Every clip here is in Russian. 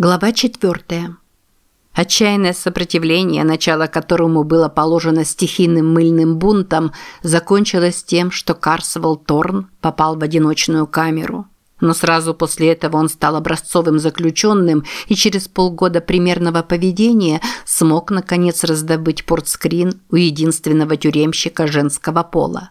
Глава 4. Отчаянное сопротивление, начало которому было положено стихийным мыльным бунтом, закончилось тем, что Карсвелл Торн попал в одиночную камеру. Но сразу после этого он стал образцовым заключенным и через полгода примерного поведения смог наконец раздобыть портскрин у единственного тюремщика женского пола.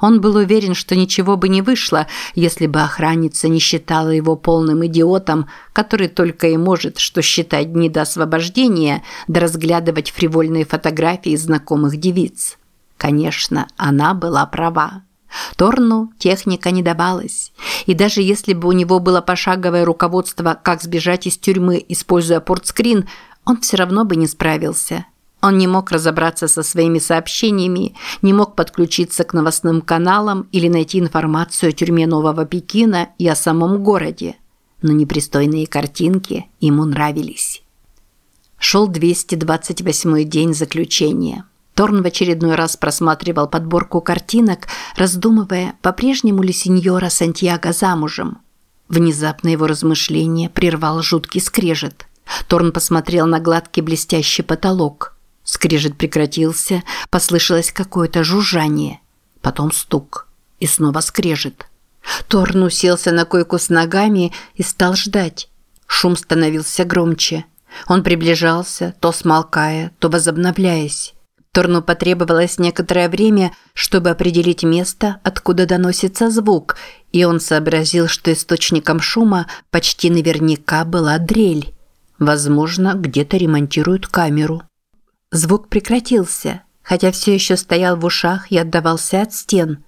Он был уверен, что ничего бы не вышло, если бы охранница не считала его полным идиотом, который только и может что считать дни до освобождения, да разглядывать фривольные фотографии знакомых девиц. Конечно, она была права. Торну техника не давалась, и даже если бы у него было пошаговое руководство, как сбежать из тюрьмы, используя портскрин, он все равно бы не справился – он не мог разобраться со своими сообщениями, не мог подключиться к новостным каналам или найти информацию о тюрьме Нового Пекина и о самом городе. Но непристойные картинки ему нравились. Шел 228-й день заключения. Торн в очередной раз просматривал подборку картинок, раздумывая, по-прежнему ли сеньора Сантьяго замужем. Внезапно его размышление прервал жуткий скрежет. Торн посмотрел на гладкий блестящий потолок – Скрежет прекратился, послышалось какое-то жужжание. Потом стук. И снова скрежет. Торн уселся на койку с ногами и стал ждать. Шум становился громче. Он приближался, то смолкая, то возобновляясь. Торну потребовалось некоторое время, чтобы определить место, откуда доносится звук, и он сообразил, что источником шума почти наверняка была дрель. Возможно, где-то ремонтируют камеру. Звук прекратился, хотя все еще стоял в ушах и отдавался от стен.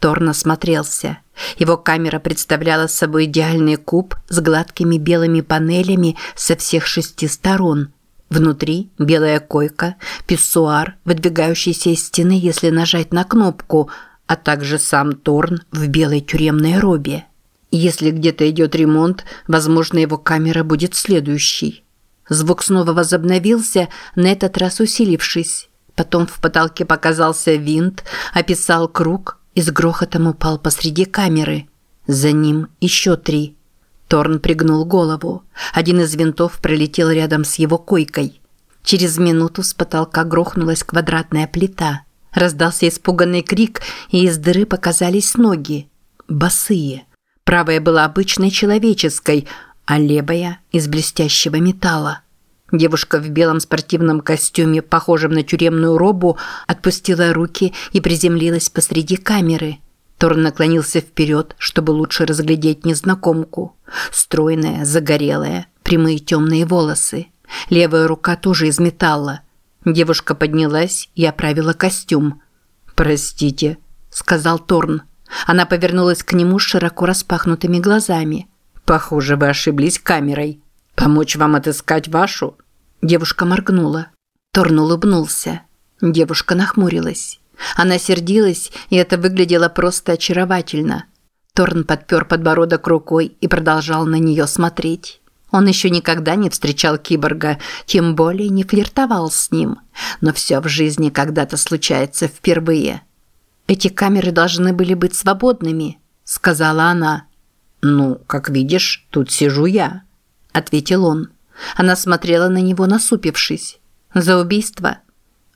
Торн осмотрелся. Его камера представляла собой идеальный куб с гладкими белыми панелями со всех шести сторон. Внутри белая койка, писсуар, выдвигающийся из стены, если нажать на кнопку, а также сам Торн в белой тюремной робе. Если где-то идет ремонт, возможно, его камера будет следующей. Звук снова возобновился, на этот раз усилившись. Потом в потолке показался винт, описал круг и с грохотом упал посреди камеры. За ним еще три. Торн пригнул голову. Один из винтов пролетел рядом с его койкой. Через минуту с потолка грохнулась квадратная плита. Раздался испуганный крик, и из дыры показались ноги. Босые. Правая была обычной человеческой – а из блестящего металла. Девушка в белом спортивном костюме, похожем на тюремную робу, отпустила руки и приземлилась посреди камеры. Торн наклонился вперед, чтобы лучше разглядеть незнакомку. Стройная, загорелая, прямые темные волосы. Левая рука тоже из металла. Девушка поднялась и оправила костюм. «Простите», – сказал Торн. Она повернулась к нему с широко распахнутыми глазами – Похоже, вы ошиблись камерой. Помочь вам отыскать вашу? Девушка моргнула. Торн улыбнулся. Девушка нахмурилась. Она сердилась, и это выглядело просто очаровательно. Торн подпер подбородок рукой и продолжал на нее смотреть. Он еще никогда не встречал киборга, тем более не флиртовал с ним. Но все в жизни когда-то случается впервые. «Эти камеры должны были быть свободными», – сказала она. «Ну, как видишь, тут сижу я», – ответил он. Она смотрела на него, насупившись. «За убийство?»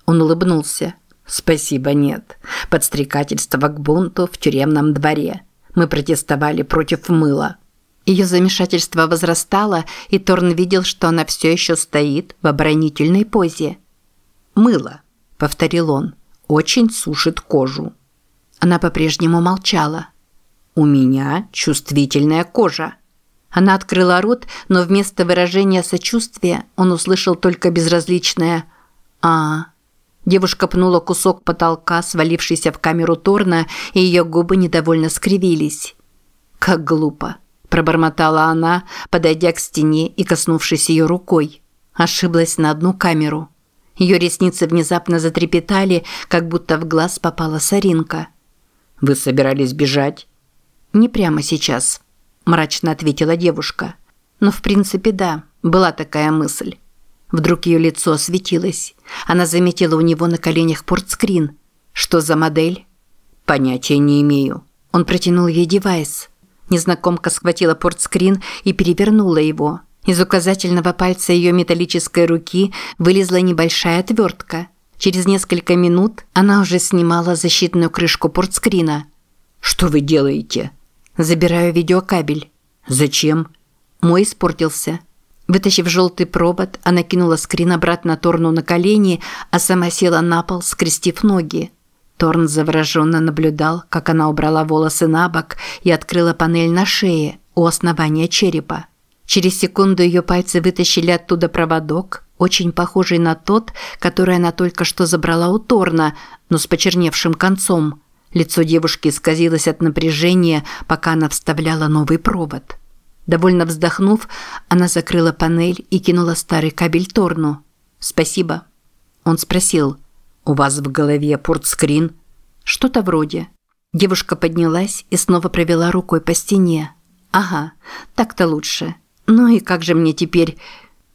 Он улыбнулся. «Спасибо, нет. Подстрекательство к бунту в тюремном дворе. Мы протестовали против мыла». Ее замешательство возрастало, и Торн видел, что она все еще стоит в оборонительной позе. «Мыло», – повторил он, – «очень сушит кожу». Она по-прежнему молчала. «У меня чувствительная кожа». Она открыла рот, но вместо выражения сочувствия он услышал только безразличное «а». Девушка пнула кусок потолка, свалившийся в камеру Торна, и ее губы недовольно скривились. «Как глупо», – пробормотала она, подойдя к стене и коснувшись ее рукой. Ошиблась на одну камеру. Ее ресницы внезапно затрепетали, как будто в глаз попала соринка. «Вы собирались бежать?» «Не прямо сейчас», – мрачно ответила девушка. «Но в принципе да, была такая мысль». Вдруг ее лицо осветилось. Она заметила у него на коленях портскрин. «Что за модель?» «Понятия не имею». Он протянул ей девайс. Незнакомка схватила портскрин и перевернула его. Из указательного пальца ее металлической руки вылезла небольшая отвертка. Через несколько минут она уже снимала защитную крышку портскрина. «Что вы делаете?» «Забираю видеокабель». «Зачем?» Мой испортился. Вытащив желтый провод, она кинула скрин обратно Торну на колени, а сама села на пол, скрестив ноги. Торн завороженно наблюдал, как она убрала волосы на бок и открыла панель на шее у основания черепа. Через секунду ее пальцы вытащили оттуда проводок, очень похожий на тот, который она только что забрала у Торна, но с почерневшим концом. Лицо девушки исказилось от напряжения, пока она вставляла новый провод. Довольно вздохнув, она закрыла панель и кинула старый кабель Торну. «Спасибо». Он спросил, «У вас в голове портскрин?» «Что-то вроде». Девушка поднялась и снова провела рукой по стене. «Ага, так-то лучше». Ну и как же мне теперь?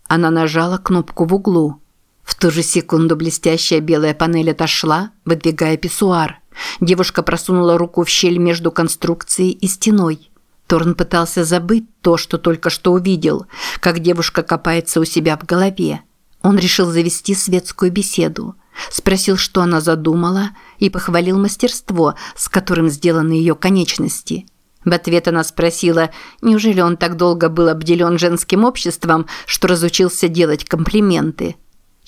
Она нажала кнопку в углу. В ту же секунду блестящая белая панель отошла, выдвигая писсуар. Девушка просунула руку в щель между конструкцией и стеной. Торн пытался забыть то, что только что увидел, как девушка копается у себя в голове. Он решил завести светскую беседу. Спросил, что она задумала, и похвалил мастерство, с которым сделаны ее конечности – в ответ она спросила, неужели он так долго был обделен женским обществом, что разучился делать комплименты.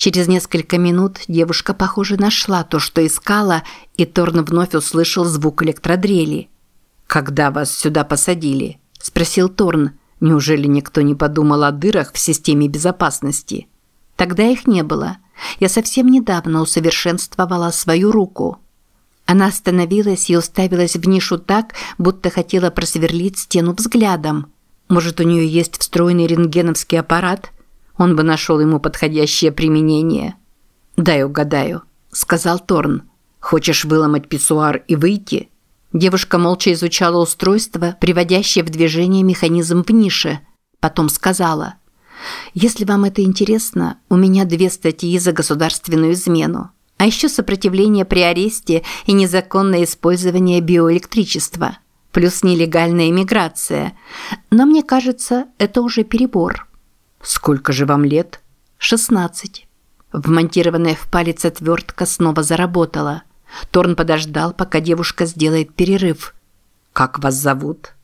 Через несколько минут девушка, похоже, нашла то, что искала, и Торн вновь услышал звук электродрели. «Когда вас сюда посадили?» – спросил Торн. «Неужели никто не подумал о дырах в системе безопасности?» «Тогда их не было. Я совсем недавно усовершенствовала свою руку». Она остановилась и уставилась в нишу так, будто хотела просверлить стену взглядом. Может, у нее есть встроенный рентгеновский аппарат? Он бы нашел ему подходящее применение. «Дай угадаю», – сказал Торн. «Хочешь выломать писсуар и выйти?» Девушка молча изучала устройство, приводящее в движение механизм в нише. Потом сказала. «Если вам это интересно, у меня две статьи за государственную измену. А еще сопротивление при аресте и незаконное использование биоэлектричества. Плюс нелегальная иммиграция. Но мне кажется, это уже перебор. Сколько же вам лет? 16. Вмонтированная в палец отвертка снова заработала. Торн подождал, пока девушка сделает перерыв. «Как вас зовут?»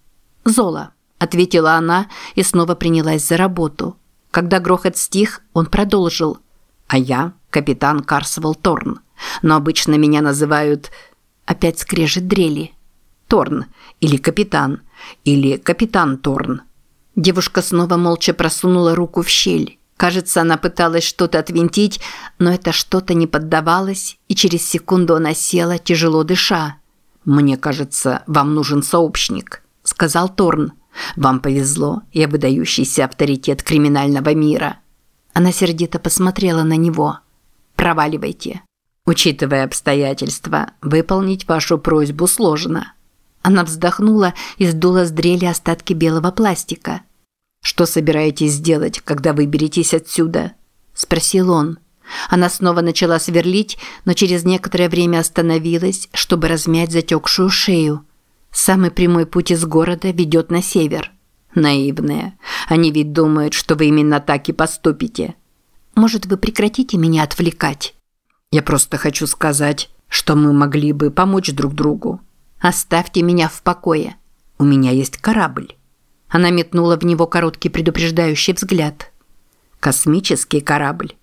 «Зола», – ответила она и снова принялась за работу. Когда грохот стих, он продолжил. «А я капитан Карсвелл Торн. Но обычно меня называют... Опять скрежет дрели. Торн. Или капитан. Или капитан Торн. Девушка снова молча просунула руку в щель. Кажется, она пыталась что-то отвинтить, но это что-то не поддавалось, и через секунду она села, тяжело дыша. «Мне кажется, вам нужен сообщник», – сказал Торн. «Вам повезло, я выдающийся авторитет криминального мира». Она сердито посмотрела на него. Проваливайте. Учитывая обстоятельства, выполнить вашу просьбу сложно. Она вздохнула и сдула с дрели остатки белого пластика. Что собираетесь сделать, когда выберетесь отсюда? спросил он. Она снова начала сверлить, но через некоторое время остановилась, чтобы размять затекшую шею. Самый прямой путь из города ведет на север. Наивные. Они ведь думают, что вы именно так и поступите. Может, вы прекратите меня отвлекать? Я просто хочу сказать, что мы могли бы помочь друг другу. Оставьте меня в покое. У меня есть корабль. Она метнула в него короткий предупреждающий взгляд. Космический корабль.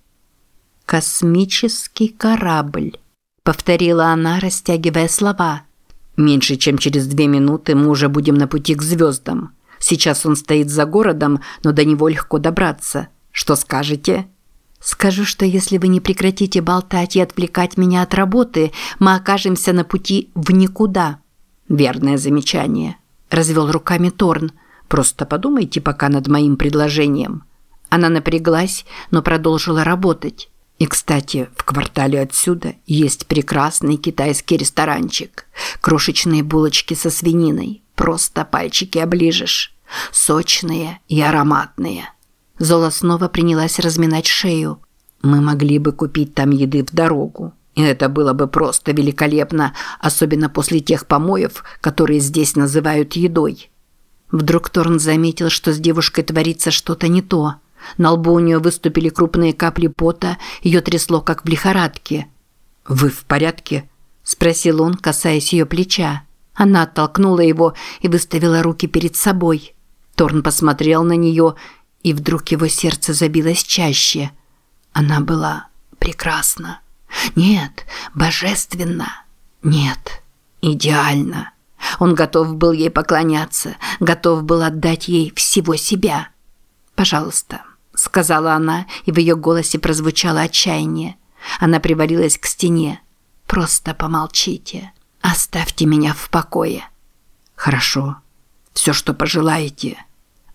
Космический корабль, повторила она, растягивая слова. Меньше чем через две минуты мы уже будем на пути к звездам. Сейчас он стоит за городом, но до него легко добраться. Что скажете? Скажу, что если вы не прекратите болтать и отвлекать меня от работы, мы окажемся на пути в никуда. Верное замечание. Развел руками Торн. Просто подумайте пока над моим предложением. Она напряглась, но продолжила работать. И, кстати, в квартале отсюда есть прекрасный китайский ресторанчик. Крошечные булочки со свининой. Просто пальчики оближешь. Сочные и ароматные. Зола снова принялась разминать шею. Мы могли бы купить там еды в дорогу. И это было бы просто великолепно, особенно после тех помоев, которые здесь называют едой. Вдруг Торн заметил, что с девушкой творится что-то не то. На лбу у нее выступили крупные капли пота, ее трясло, как в лихорадке. «Вы в порядке?» – спросил он, касаясь ее плеча. Она оттолкнула его и выставила руки перед собой. Торн посмотрел на нее, и вдруг его сердце забилось чаще. Она была прекрасна. Нет, божественно. Нет, идеально. Он готов был ей поклоняться, готов был отдать ей всего себя. «Пожалуйста», – сказала она, и в ее голосе прозвучало отчаяние. Она привалилась к стене. «Просто помолчите. Оставьте меня в покое». «Хорошо. Все, что пожелаете».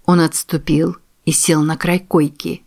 Он отступил и сел на край койки.